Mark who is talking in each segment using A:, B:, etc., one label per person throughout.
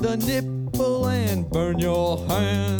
A: the
B: nipple and burn your hand.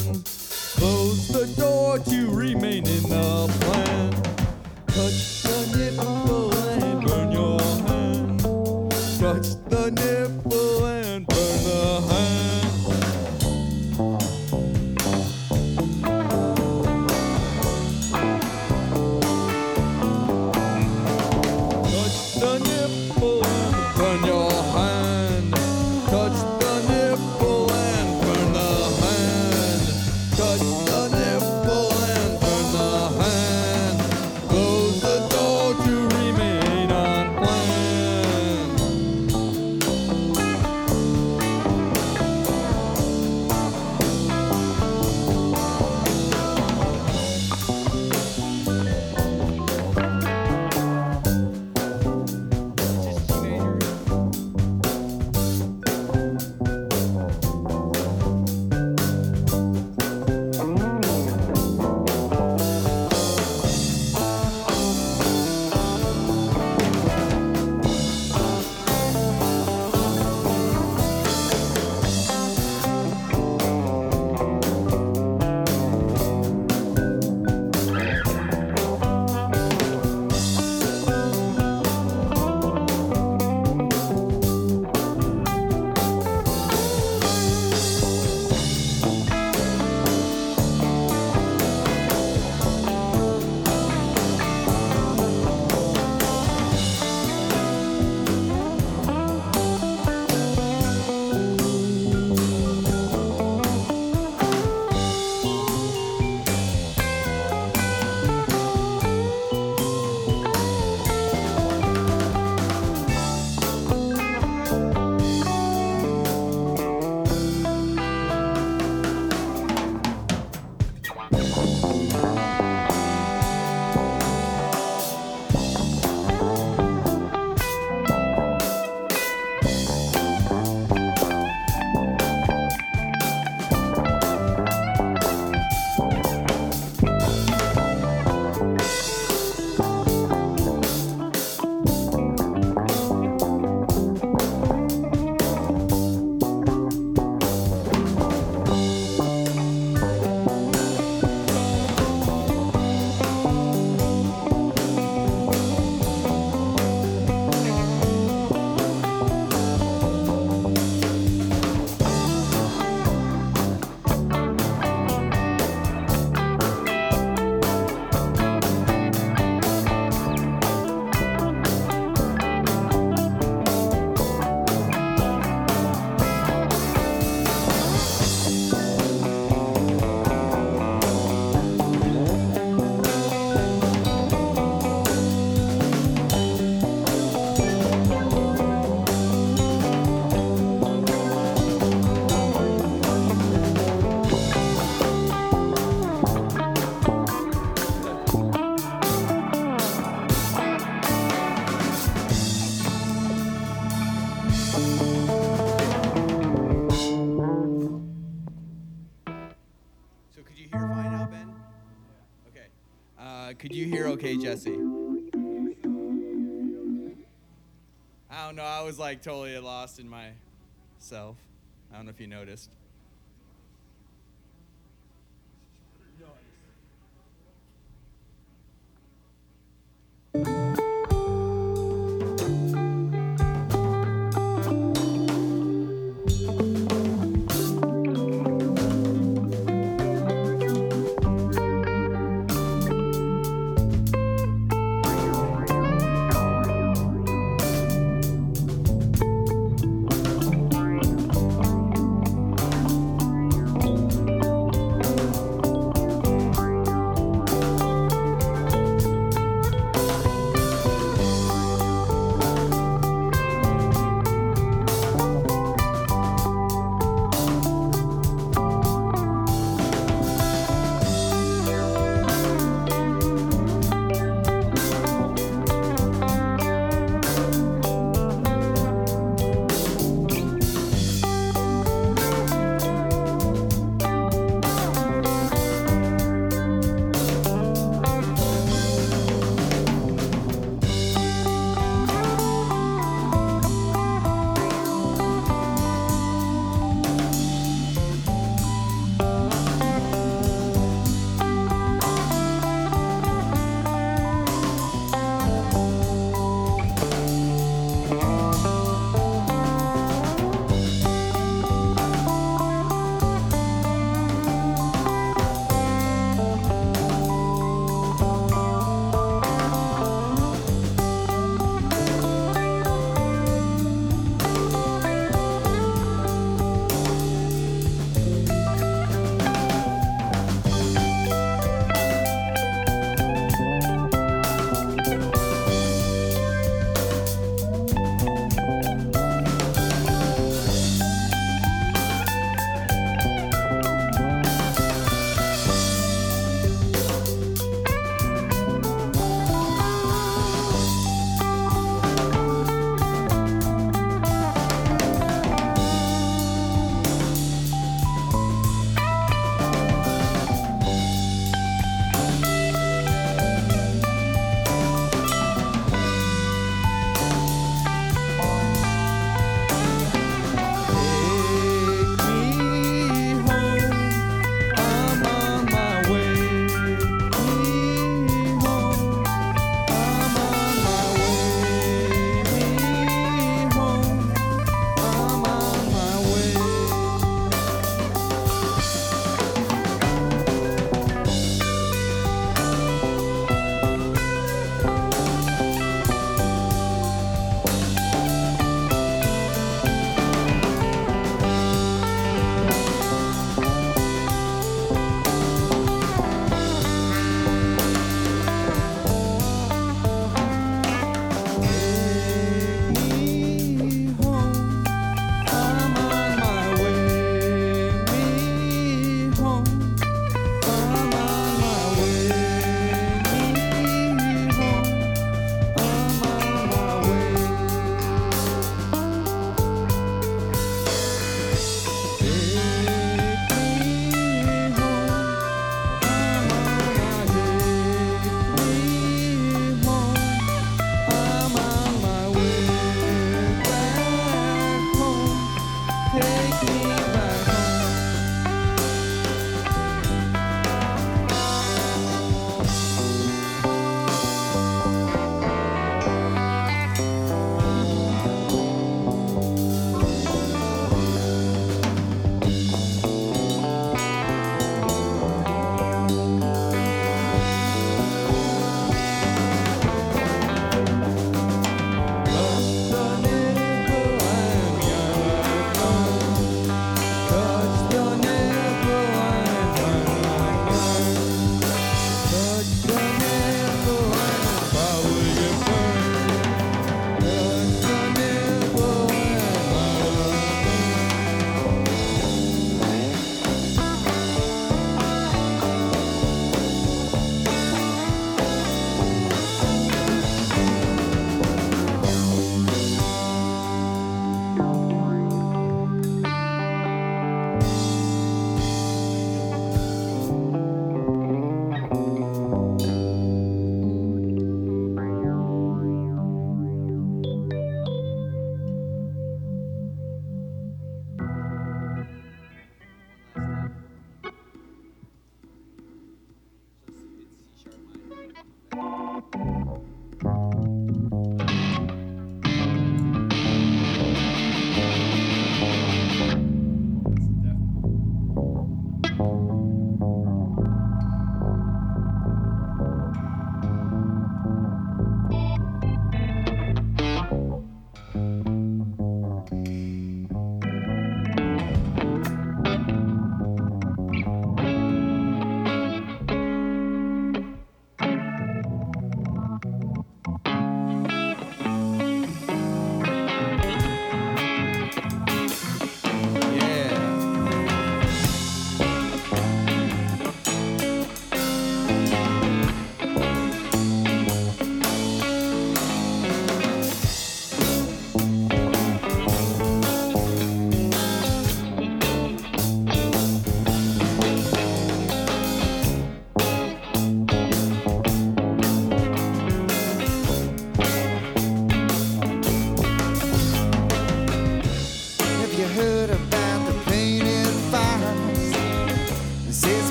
B: Like totally lost in myself. I don't know if you noticed.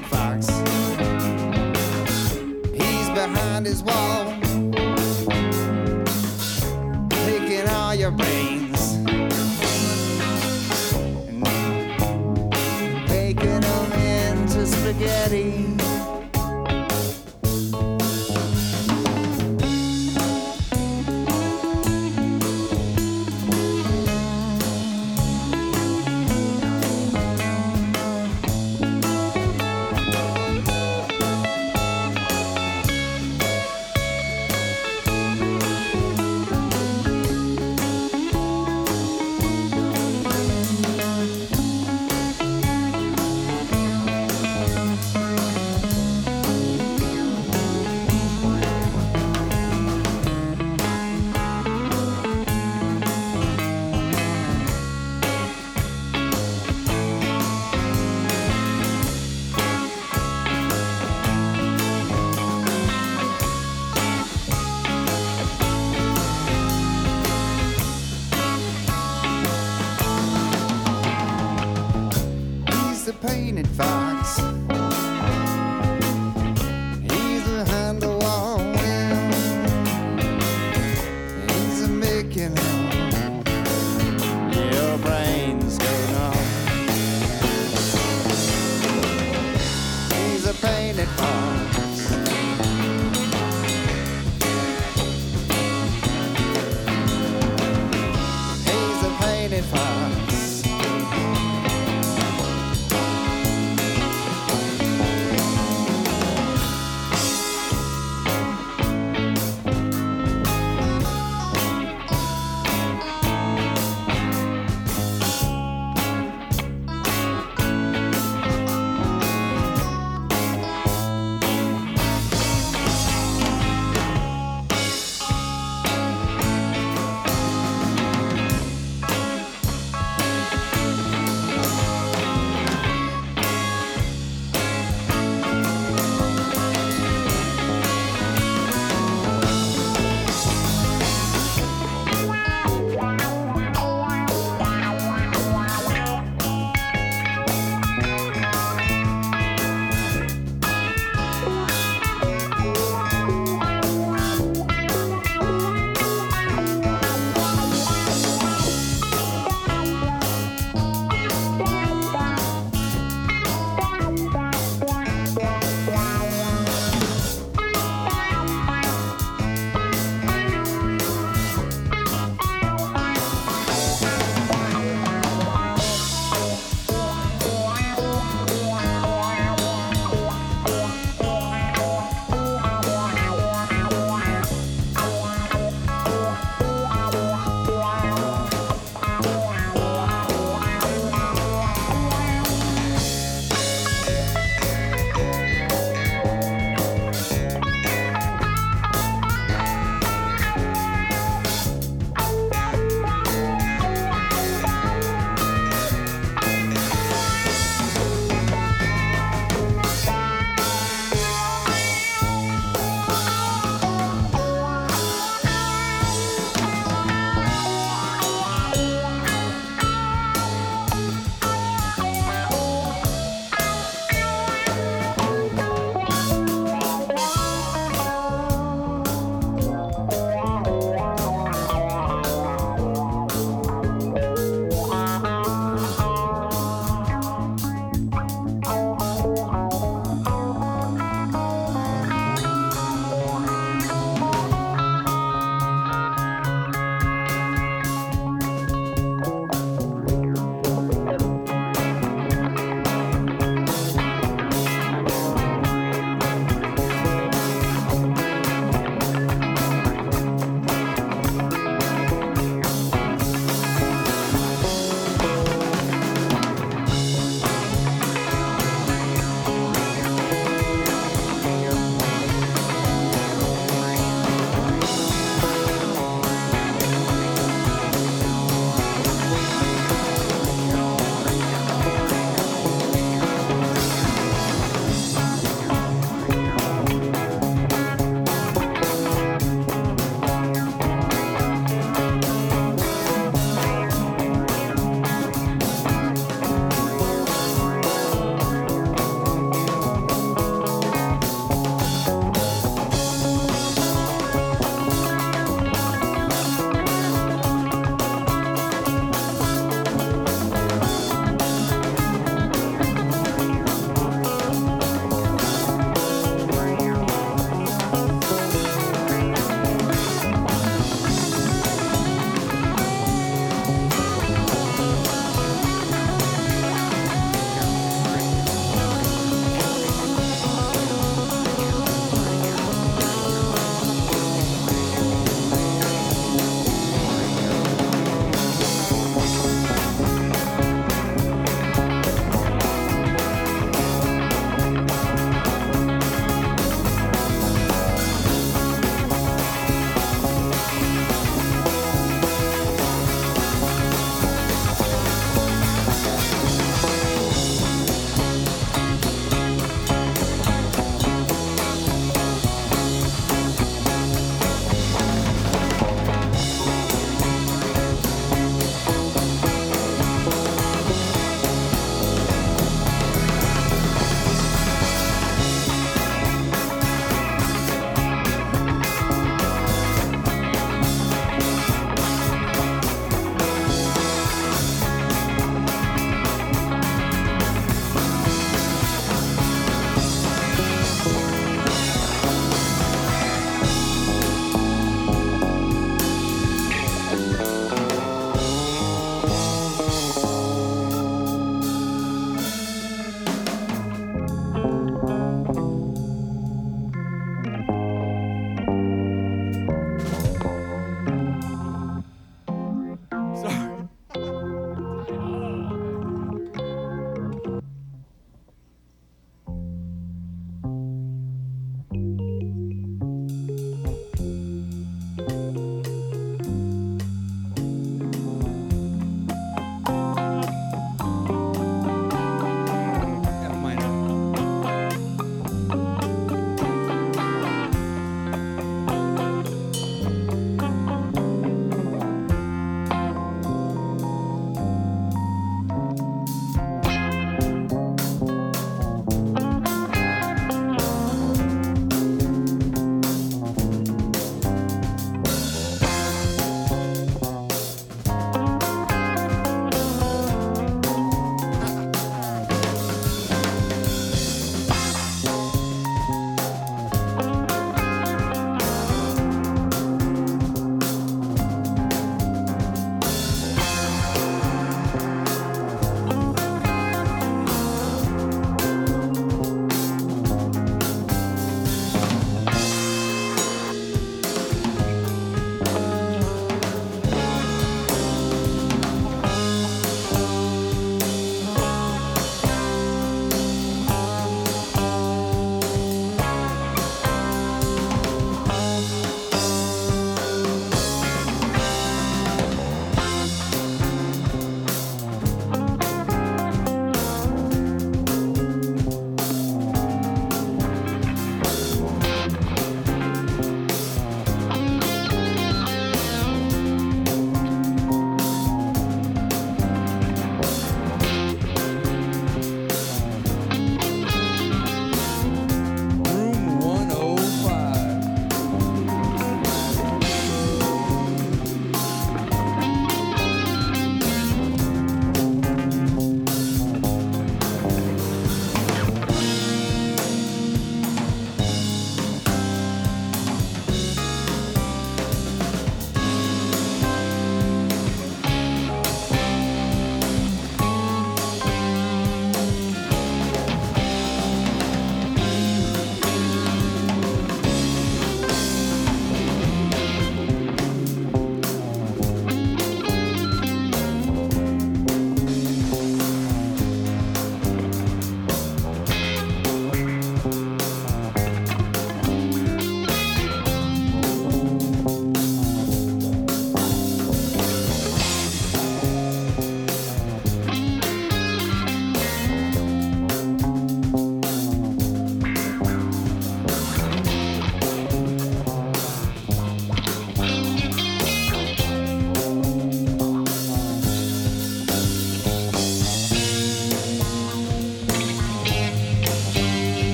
C: Painted fox. He's behind his wall, taking all your brains, and making them into spaghetti.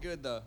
B: Good. The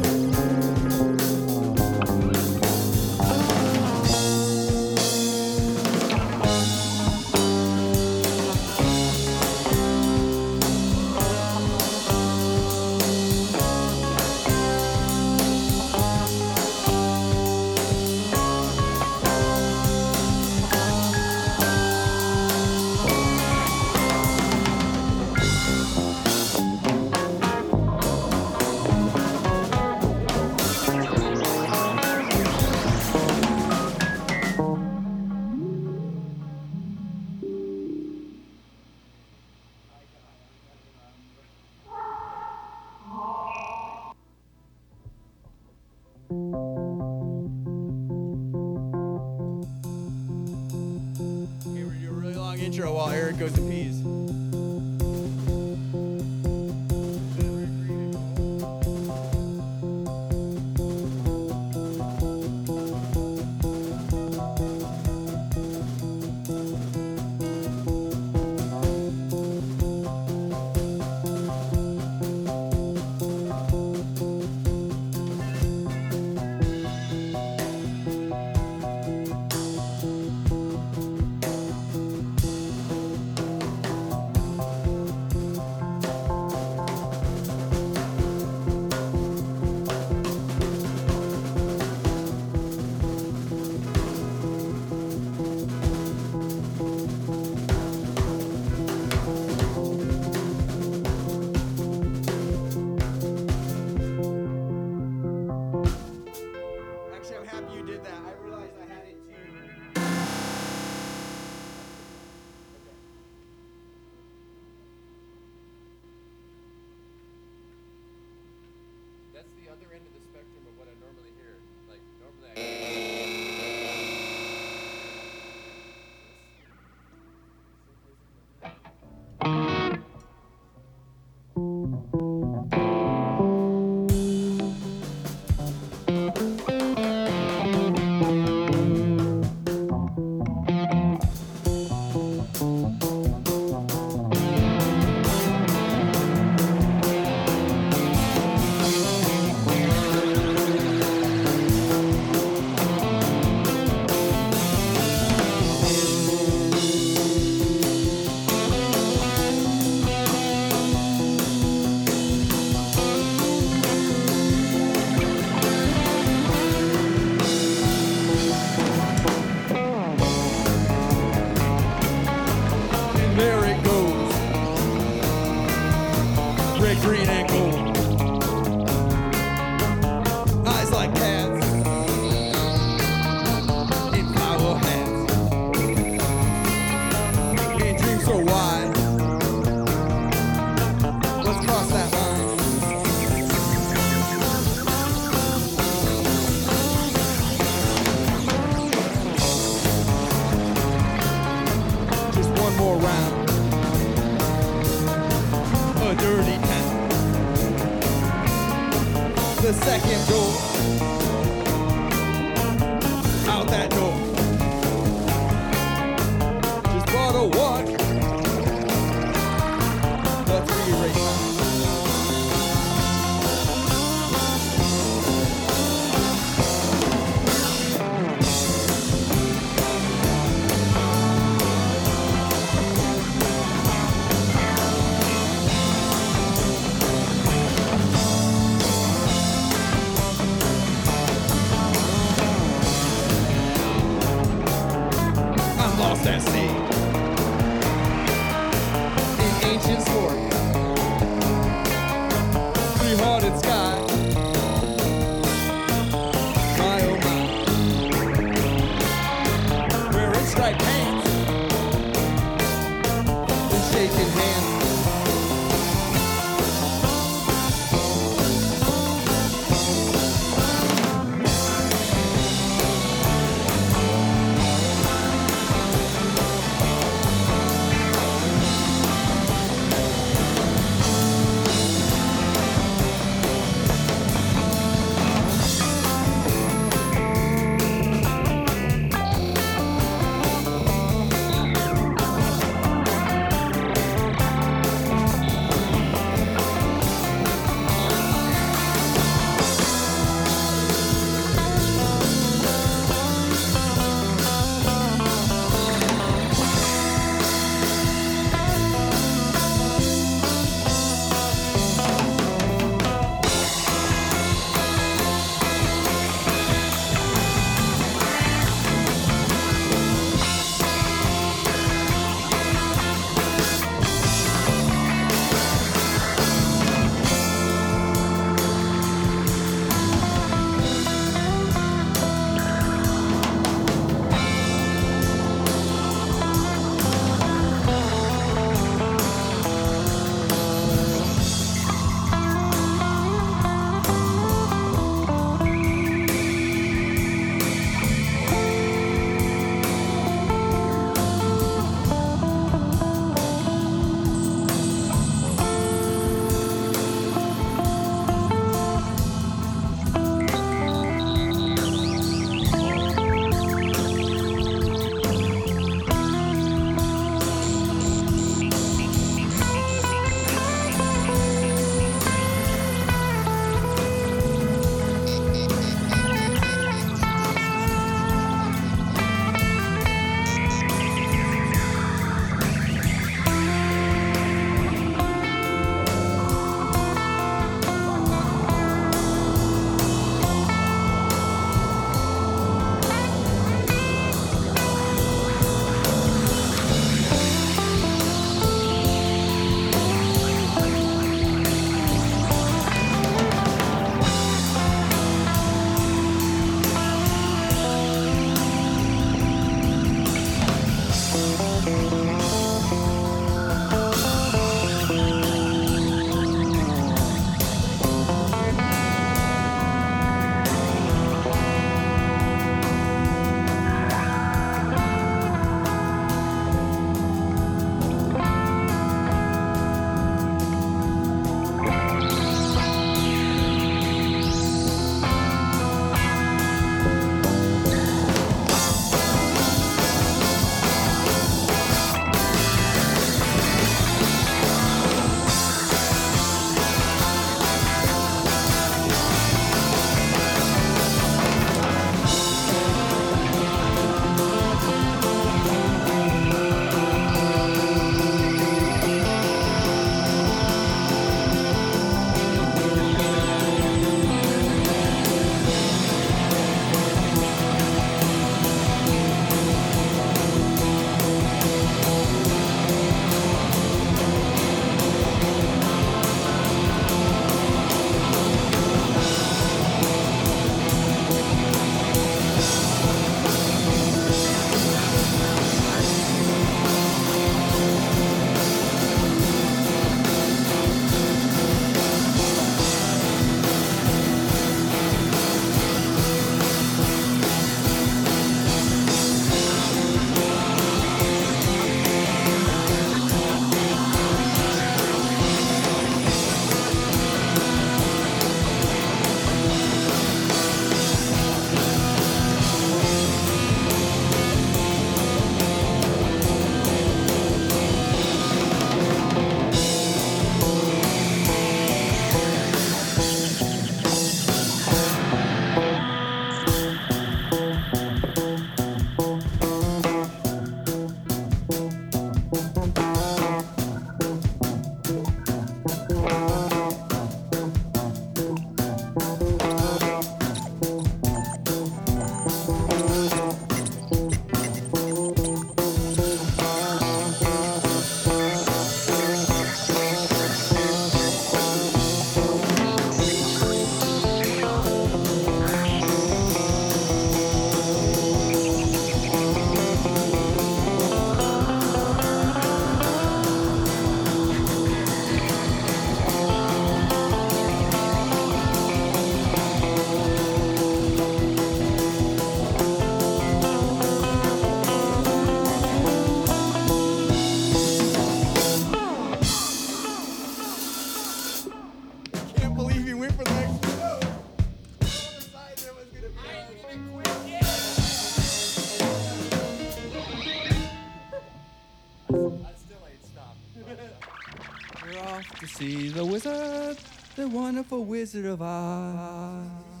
D: We're off to
B: see the wizard, the wonderful wizard of Oz.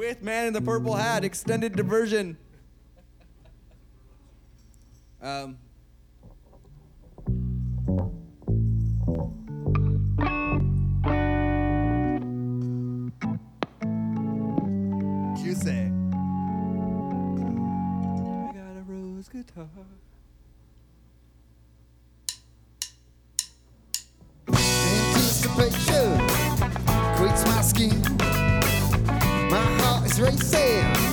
D: with Man in the Purple Hat, extended diversion. Um. I got a rose guitar.
C: Anticipation my skin racing.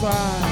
C: those eyes.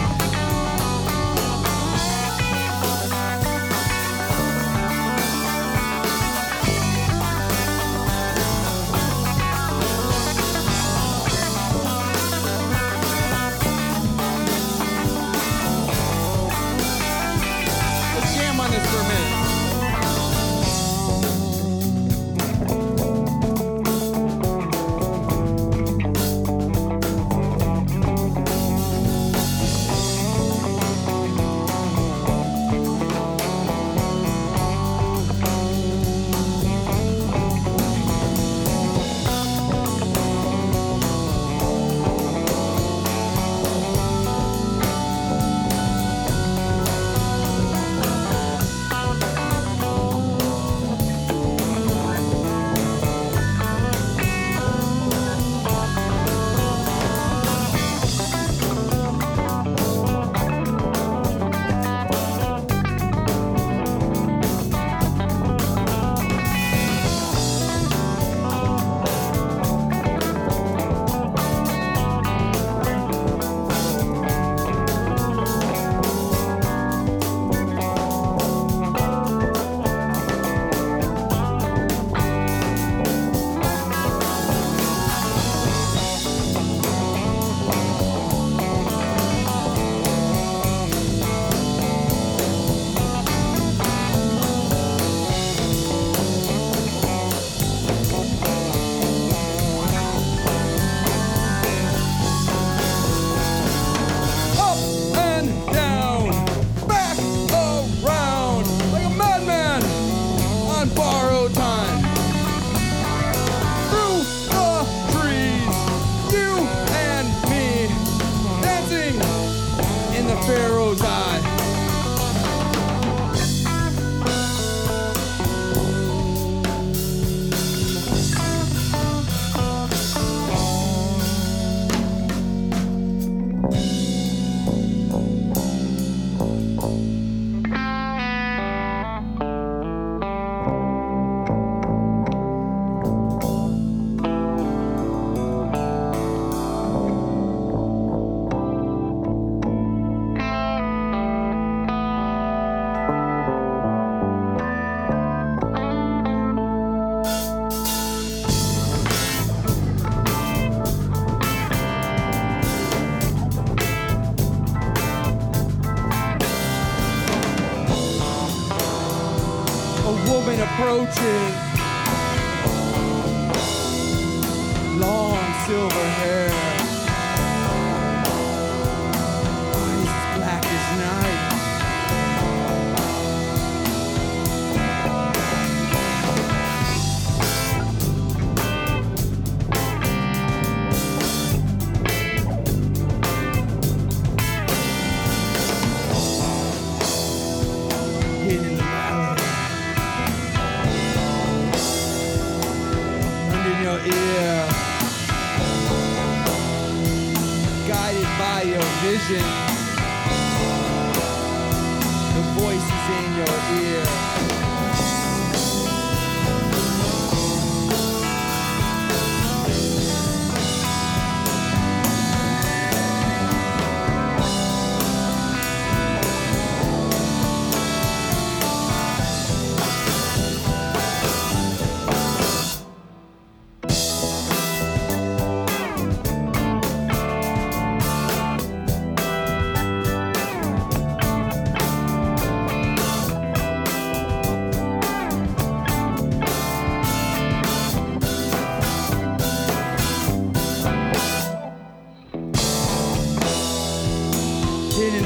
C: to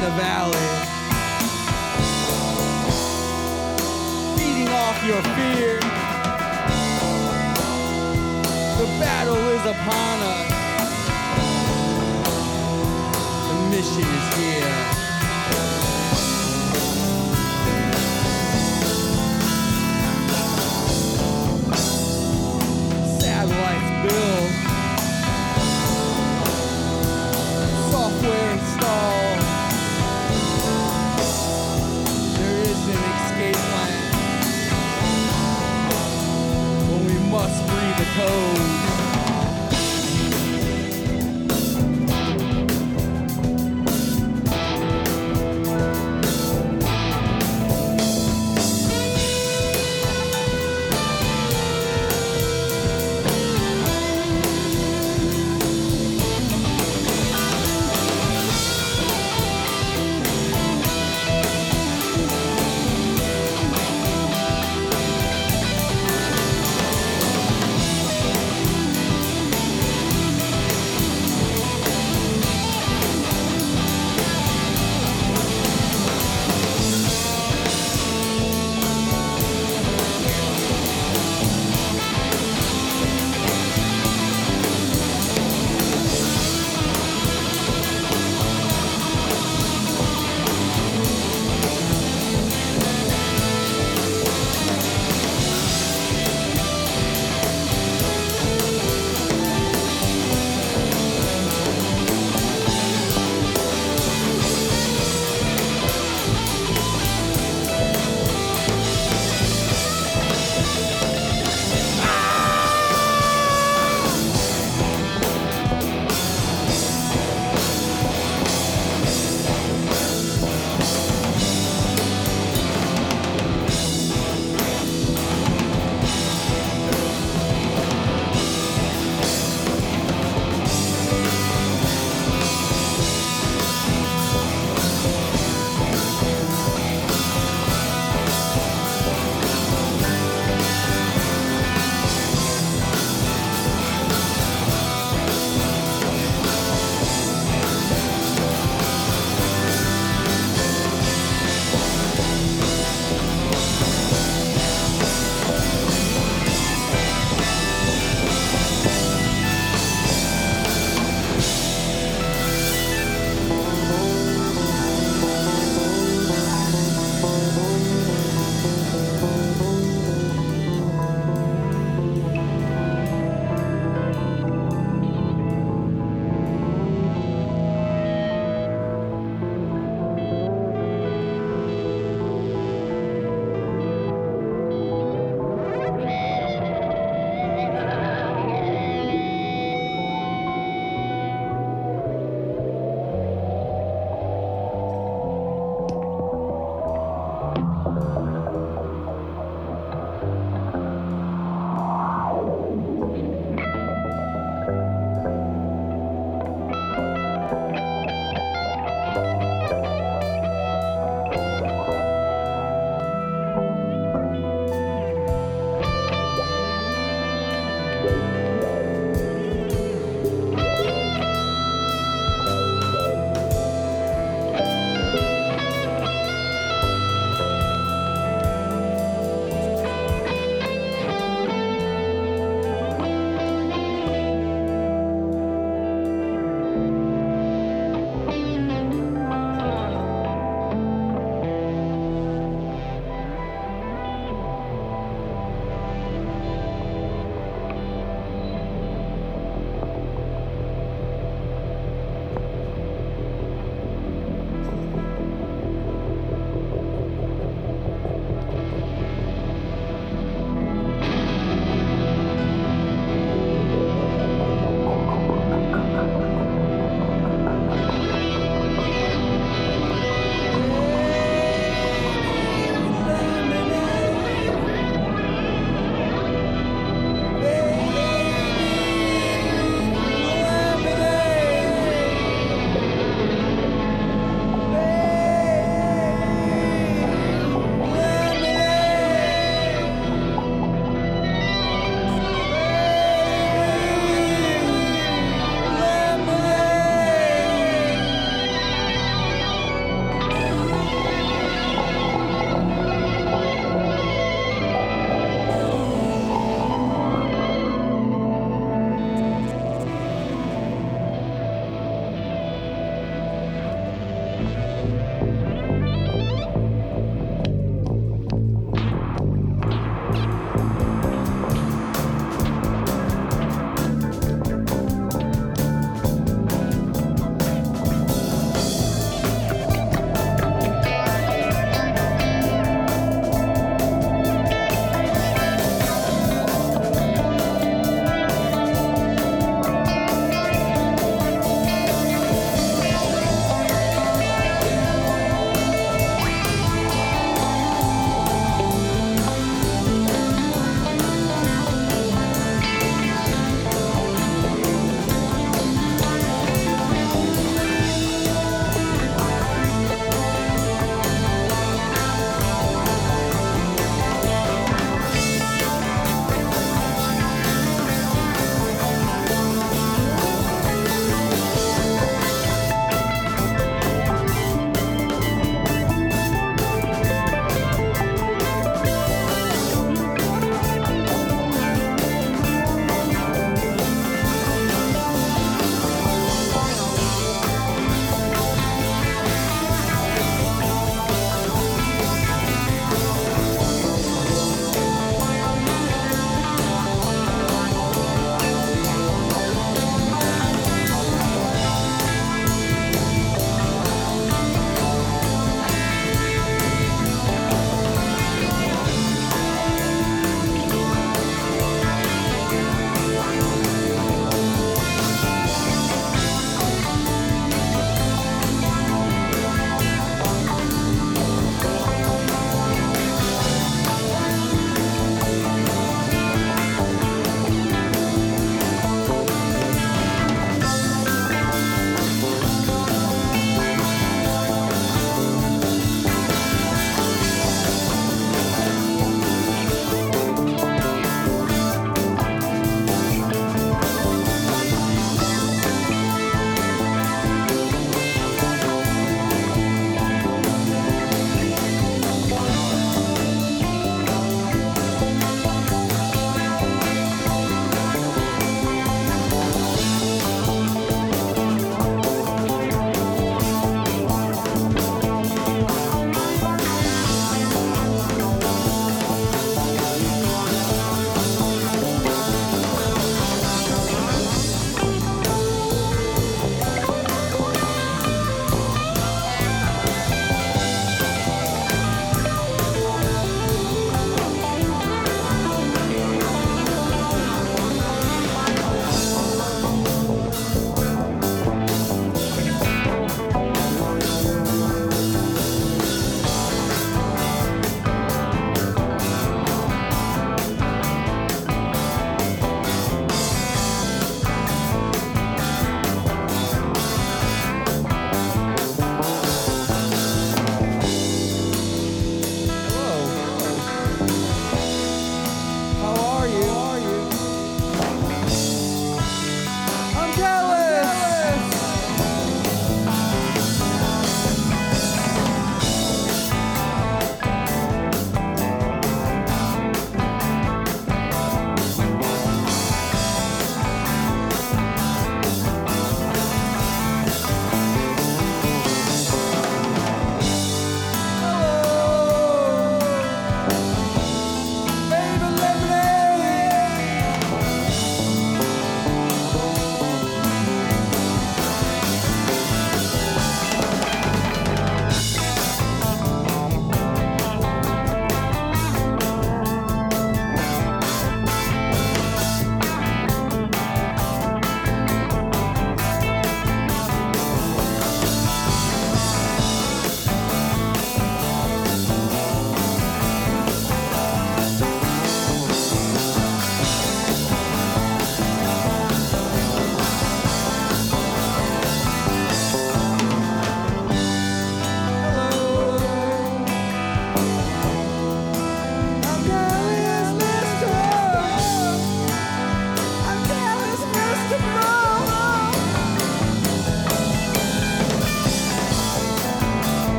C: the
B: valley, beating off your fear. The battle is upon us. The mission is here. Oh.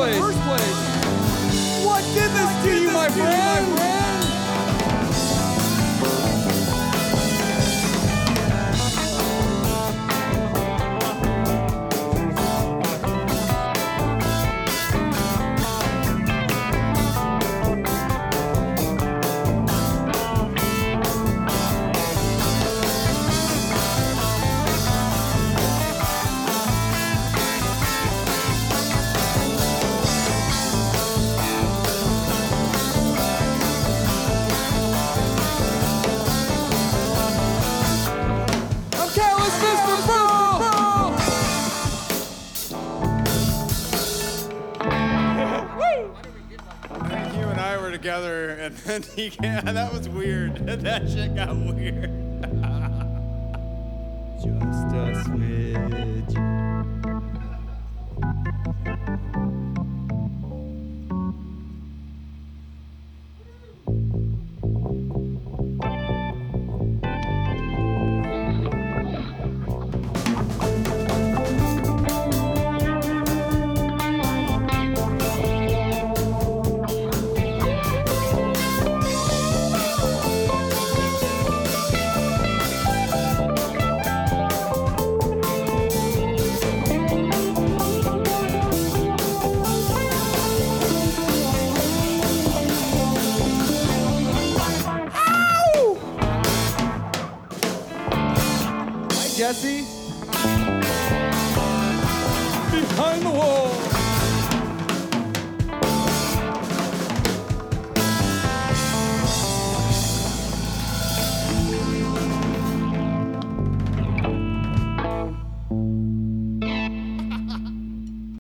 B: First place? What did this to you, my friend?
E: he came, that was weird. that shit got weird.